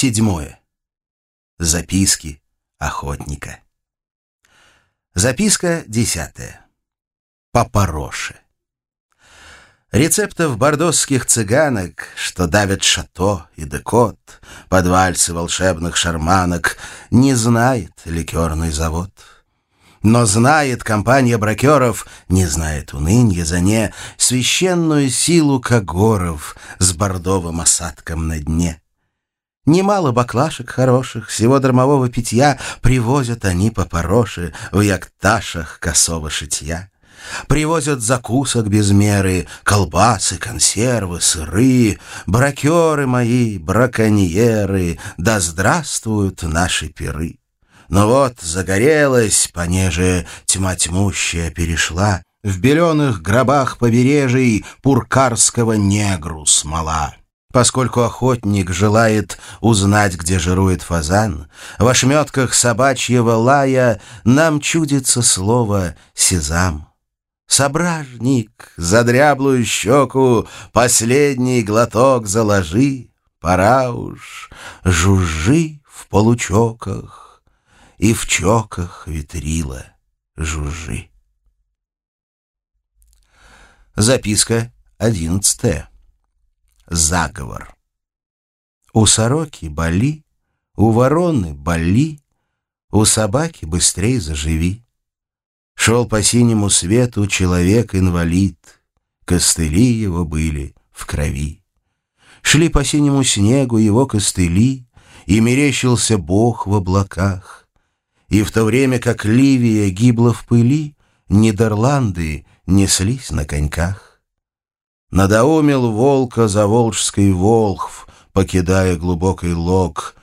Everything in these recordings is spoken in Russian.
Седьмое. Записки охотника. Записка десятая. Папороше. Рецептов бордосских цыганок, что давят шато и декот, под вальсы волшебных шарманок, не знает ликерный завод. Но знает компания бракеров, не знает унынья за не, священную силу когоров с бордовым осадком на дне. Немало баклашек хороших, всего дармового питья Привозят они по пороши в якташах косого шитья. Привозят закусок без меры, колбасы, консервы, сыры, Бракеры мои, браконьеры, да здравствуют наши пиры. Но вот загорелась, понеже тьма тьмущая перешла, В беленых гробах побережий пуркарского негру смола. Поскольку охотник желает узнать, где жирует фазан, в ошметках собачьего лая нам чудится слово «сезам». Сображник, за дряблую щеку последний глоток заложи, Пора уж, жужжи в получоках и в чоках ветрила жужжи. Записка одиннадцатая заговор. У сороки боли, у вороны боли, у собаки быстрей заживи. Шел по синему свету человек-инвалид, костыли его были в крови. Шли по синему снегу его костыли, и мерещился Бог в облаках. И в то время, как Ливия гибла в пыли, Нидерланды неслись на коньках. Надоумил волка за волжский волхв, покидая глубокий лог.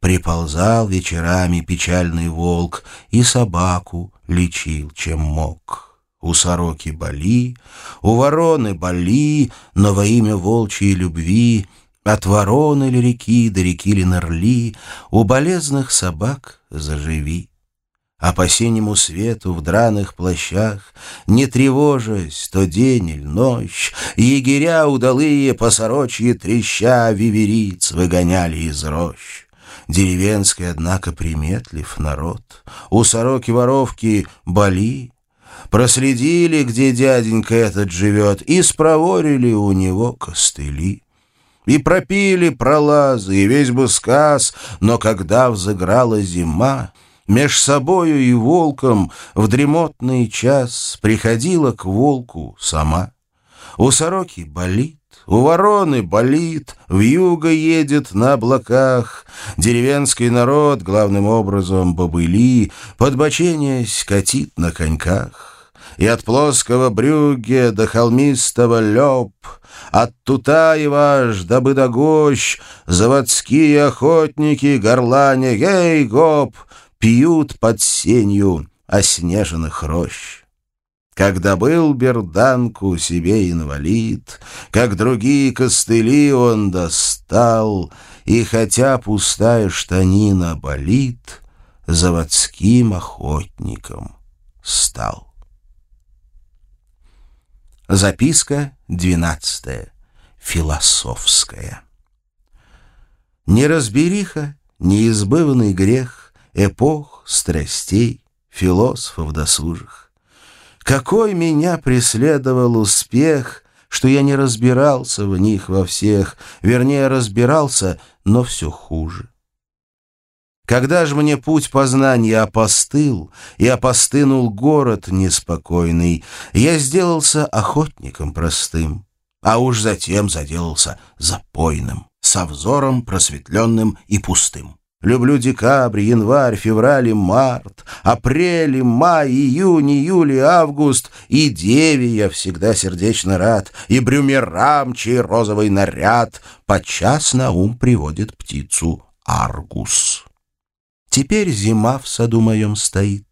Приползал вечерами печальный волк и собаку лечил, чем мог. У сороки боли, у вороны боли, но во имя волчьей любви от вороны ли реки до реки ли нырли, у болезных собак заживи а по синему свету в драных плащах, Не тревожась, то день или ночь, Егеря удалые по сорочье треща Вивериц выгоняли из рощ. Деревенский, однако, приметлив народ. У сороки-воровки боли, Проследили, где дяденька этот живет, И спроворили у него костыли. И пропили пролазы, и весь бы сказ, Но когда взыграла зима, Меж собою и волком в дремотный час Приходила к волку сама. У сороки болит, у вороны болит, в юго едет на облаках. Деревенский народ, главным образом бобыли, Подбоченясь катит на коньках. И от плоского брюге до холмистого лёб, От Тутаева аж до Быдогощ, Заводские охотники горлане «Эй, гоп!» Пьют под сенью оснеженных рощ. Когда был берданку себе инвалид, Как другие костыли он достал, И хотя пустая штанина болит, Заводским охотником стал. Записка двенадцатая. Философская. Неразбериха, неизбывный грех, эпох, страстей, философов досужих. Какой меня преследовал успех, что я не разбирался в них во всех, вернее, разбирался, но все хуже. Когда же мне путь познания опостыл, и опостынул город неспокойный, я сделался охотником простым, а уж затем заделался запойным, со взором просветленным и пустым. Люблю декабрь, январь, февраль и март, апрель, май, июнь, июль и август, и деве я всегда сердечно рад, и брюмерам, чей розовый наряд подчас на ум приводит птицу Аргус. Теперь зима в саду моем стоит,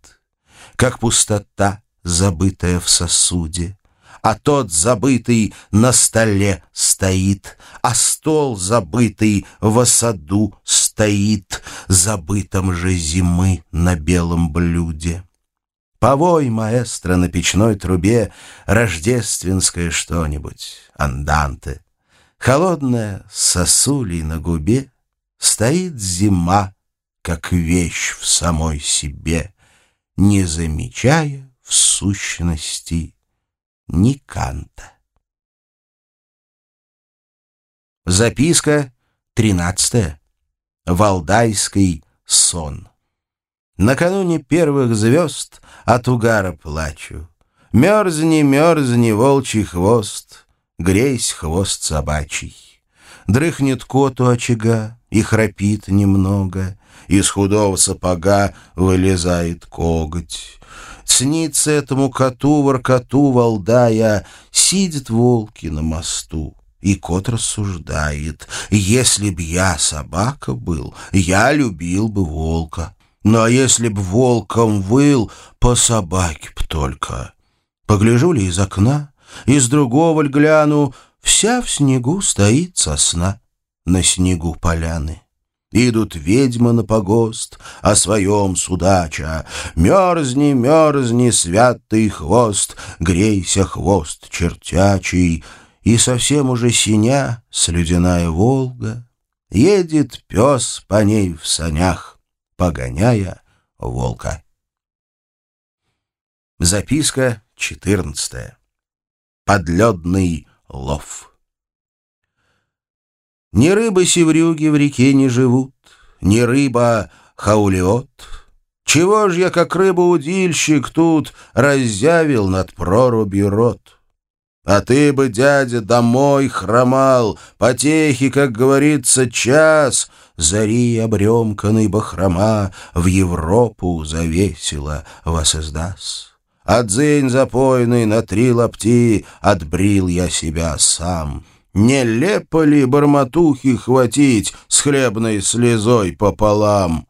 как пустота, забытая в сосуде а тот забытый на столе стоит, а стол забытый в саду забытом же зимы на белом блюде. Повой, маэстро, на печной трубе рождественское что-нибудь, анданте, холодное сосулей на губе, стоит зима, как вещь в самой себе, не замечая в сущности ни канта. Записка тринадцатая. Валдайский сон. Накануне первых звезд от угара плачу. Мерзни, мерзни, волчий хвост, Грейсь хвост собачий. Дрыхнет кот у очага и храпит немного, Из худого сапога вылезает коготь. Снится этому коту, воркоту, валдая, Сидят волки на мосту. И кот рассуждает, если б я собака был, я любил бы волка. А если б волком выл, по собаке б только. Погляжу ли из окна, из другого ль гляну, Вся в снегу стоит сосна, на снегу поляны. Идут ведьмы на погост, о своем судача. Мерзни, мерзни, святый хвост, грейся, хвост чертячий. И совсем уже синя слюдяная Волга, Едет пес по ней в санях, погоняя волка. Записка четырнадцатая. Подледный лов. Ни рыбы-севрюги в реке не живут, Ни рыба хаулиот. Чего ж я, как рыба-удильщик, тут Разъявил над прорубью рот? А ты бы, дядя, домой хромал, Потехи, как говорится, час, Зари обремканный бахрома В Европу завесила вас издаст. А дзынь запойный на три лапти Отбрил я себя сам. Нелепо ли бормотухи хватить С хлебной слезой пополам?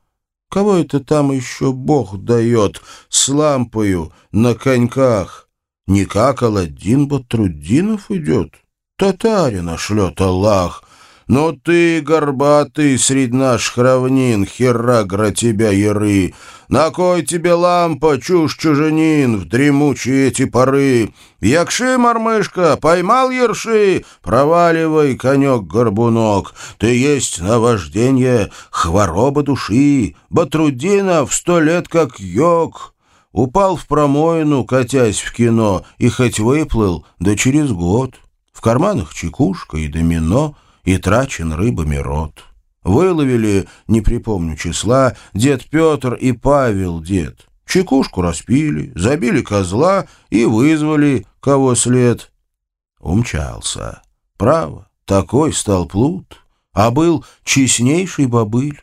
Кого это там еще Бог дает С лампою на коньках? Не как Аладдин Батруддинов идет. Татарина шлет Аллах. Но ты, горбатый, среди наших равнин, Херагра тебя яры, На кой тебе лампа, чушь чужанин, В дремучие эти поры? Якши, мормышка, поймал ерши, Проваливай, конек-горбунок, Ты есть наваждение, хвороба души, Батрудинов сто лет как йог. Упал в промоину, катясь в кино, И хоть выплыл, да через год. В карманах чекушка и домино — и трачен рыбами рот. Выловили, не припомню числа, дед Петр и Павел дед. Чекушку распили, забили козла и вызвали, кого след. Умчался. Право, такой стал плут, а был честнейший бобыль.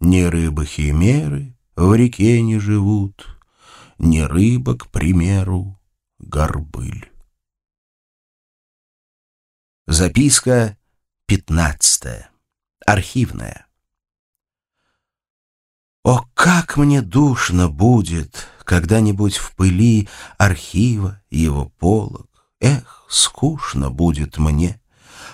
Ни рыбы-химеры в реке не живут, ни рыба, к примеру, горбыль. Записка Пятнадцатое. Архивное. О, как мне душно будет когда-нибудь в пыли архива его полок. Эх, скучно будет мне.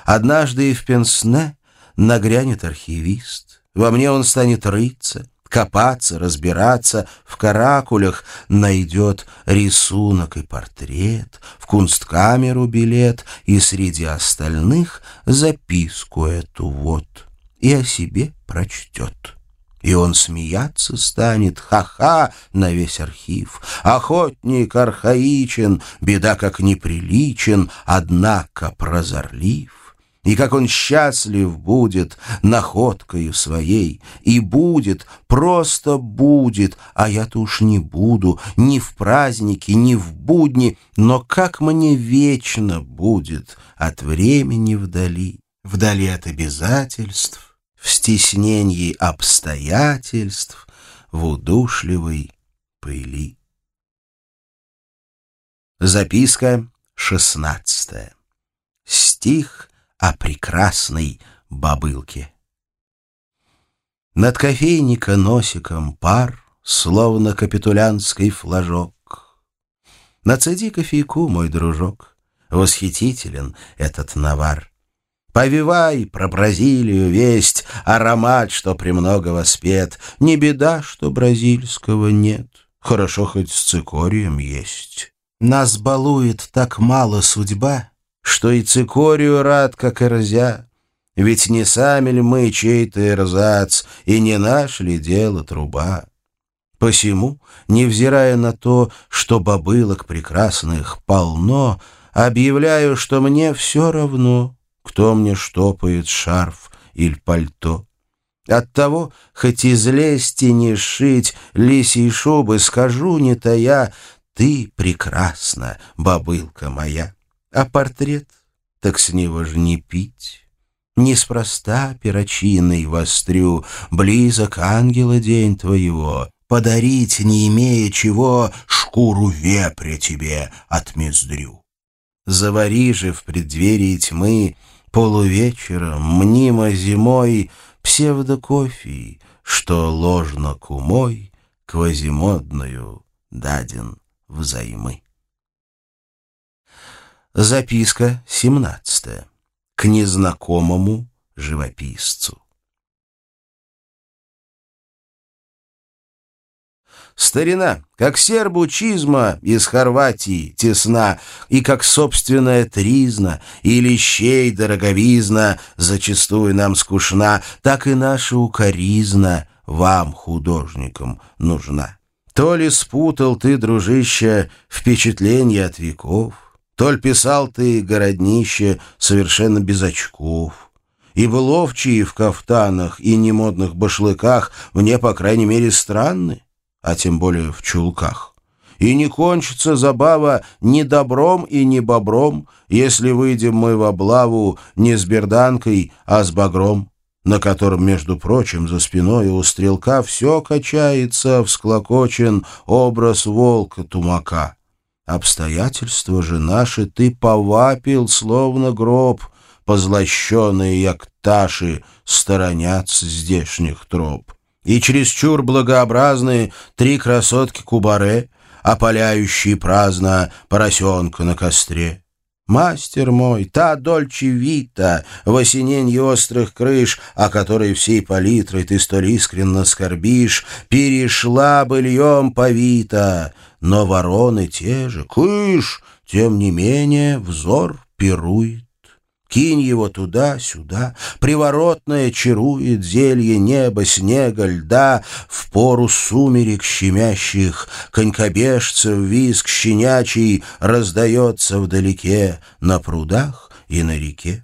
Однажды и в Пенсне нагрянет архивист. Во мне он станет рыться, копаться, разбираться, в каракулях найдет рисунок и портрет, в кунсткамеру билет и среди остальных записку эту вот и о себе прочтет. И он смеяться станет, ха-ха, на весь архив. Охотник архаичен, беда как неприличен, однако прозорлив. И как он счастлив будет находкою своей, и будет, просто будет, а я-то уж не буду ни в праздники, ни в будни, но как мне вечно будет от времени вдали, вдали от обязательств, в стеснении обстоятельств, в удушливой пыли. Записка шестнадцатая. Стих о прекрасной бабылке. Над кофейника носиком пар, Словно капитулянский флажок. Нацеди кофейку, мой дружок, Восхитителен этот навар. Повивай про Бразилию весть, Аромат, что премного воспет, Не беда, что бразильского нет, Хорошо хоть с цикорием есть. Нас балует так мало судьба, что и цикорию рад, как и рзя. Ведь не сами ли мы чей-то эрзац, и не наш ли дело труба? Посему, невзирая на то, что бобылок прекрасных полно, объявляю, что мне все равно, кто мне штопает шарф или пальто. Оттого, хоть из лести не шить лисий шубы, скажу, не тая, ты прекрасна, бобылка моя. А портрет, так с него ж не пить. Неспроста перочинный вострю, близок ангела день твоего. Подарить, не имея чего, шкуру вепря тебе отмездрю. Завари же в преддверии тьмы полувечером, мнимо зимой, псевдокофий, что ложно кумой, квазимодную даден взаймы. Записка семнадцатая. К незнакомому живописцу. Старина, как сербу чизма из Хорватии тесна, и как собственная тризна, и лещей дороговизна зачастую нам скучна, так и наша укоризна вам, художникам, нужна. То ли спутал ты, дружище, впечатления от веков, то ли писал ты, городнище, совершенно без очков. Ибо ловчие в кафтанах и немодных башлыках мне, по крайней мере, странны а тем более в чулках. И не кончится забава ни добром и ни бобром, если выйдем мы в облаву не с берданкой, а с багром, на котором, между прочим, за спиной у стрелка все качается, всклокочен образ волка-тумака. Обстоятельства же наши ты повапил, словно гроб, позлощенные якташи сторонятся здешних троп и чересчур благообразные три красотки кубаре, опаляющие праздно поросенка на костре. Мастер мой, та дольче вита в осененье острых крыш, о которой всей палитрой ты столь искренно скорбишь, перешла быльем повита, но вороны те же, кыш, тем не менее взор пирует. Кинь его туда-сюда, приворотное чарует зелье неба, снега, льда, в пору сумерек щемящих, конькобежцев виск щенячий раздается вдалеке на прудах и на реке.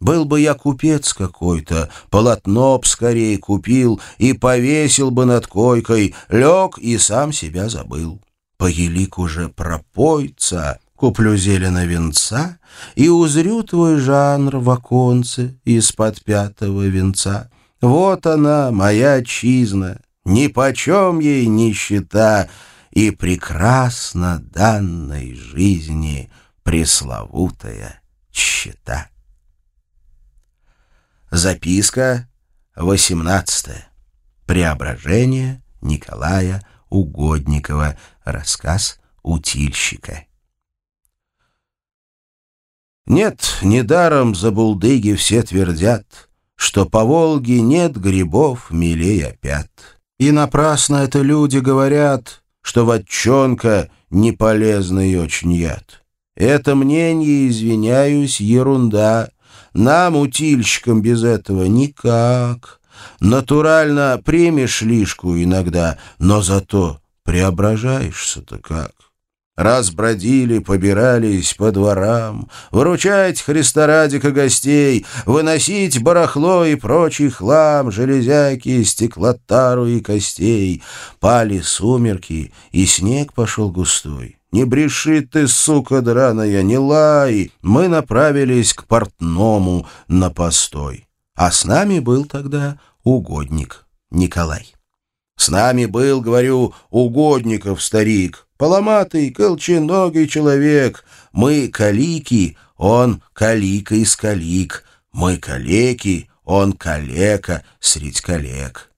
Был бы я купец какой-то, полотно б скорее купил и повесил бы над койкой, лег и сам себя забыл. По елику же пропойца, Куплю зелено венца и узрю твой жанр в оконце из-под пятого венца. Вот она, моя отчизна, ни почем ей нищета, и прекрасно данной жизни пресловутая чета. Записка восемнадцатая. Преображение Николая Угодникова. Рассказ утильщика. Нет, недаром за булдыги все твердят, Что по Волге нет грибов милей опят. И напрасно это люди говорят, Что ватчонка не полезный очень яд. Это мнение, извиняюсь, ерунда. Нам, утильщикам, без этого никак. Натурально примешь лишку иногда, но зато преображаешься-то как. Раз бродили, побирались по дворам, Выручать Христа радика гостей, Выносить барахло и прочий хлам, Железяки, стеклотару и костей. Пали сумерки, и снег пошел густой. Не бреши ты, сука драная, не лай! Мы направились к портному на постой. А с нами был тогда угодник Николай. С нами был, говорю, угодников старик, поломатый, колченогий человек. Мы калики, он калика из калик. Мы калеки, он калека средь коллег.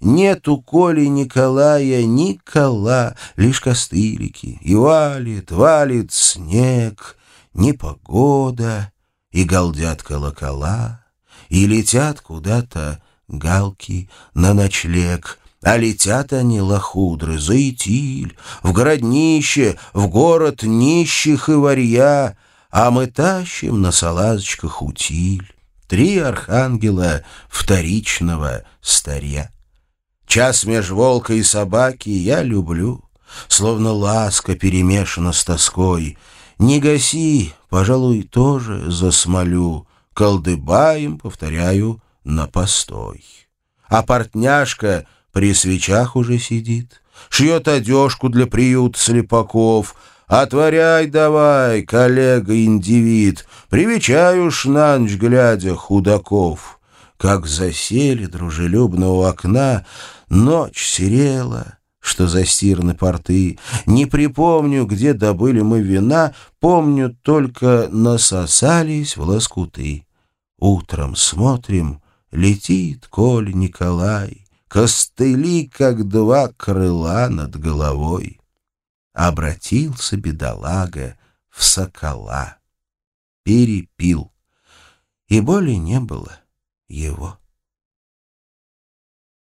Нет у Коли Николая ни кола, лишь костылики. И валит, валит снег, непогода, и галдят колокола, и летят куда-то галки на ночлег. А летят они, лохудры, за Итиль, в городнище, в город нищих и варья, а мы тащим на салазочках утиль. три архангела вторичного старья. Час меж волка и собаки я люблю, Словно ласка перемешана с тоской. Не гаси, пожалуй, тоже засмолю, Колдыбаем, повторяю, на постой. А портняшка при свечах уже сидит, Шьет одежку для приют слепаков — Отворяй давай, коллега-индивид, Привечай уж на ночь глядя худаков. Как засели дружелюбно у окна, Ночь серела, что застирны порты. Не припомню, где добыли мы вина, Помню, только насосались в лоскуты. Утром смотрим, летит Коль Николай, Костыли, как два крыла над головой обратился бедолага в сокола. Перепил, и боли не было его.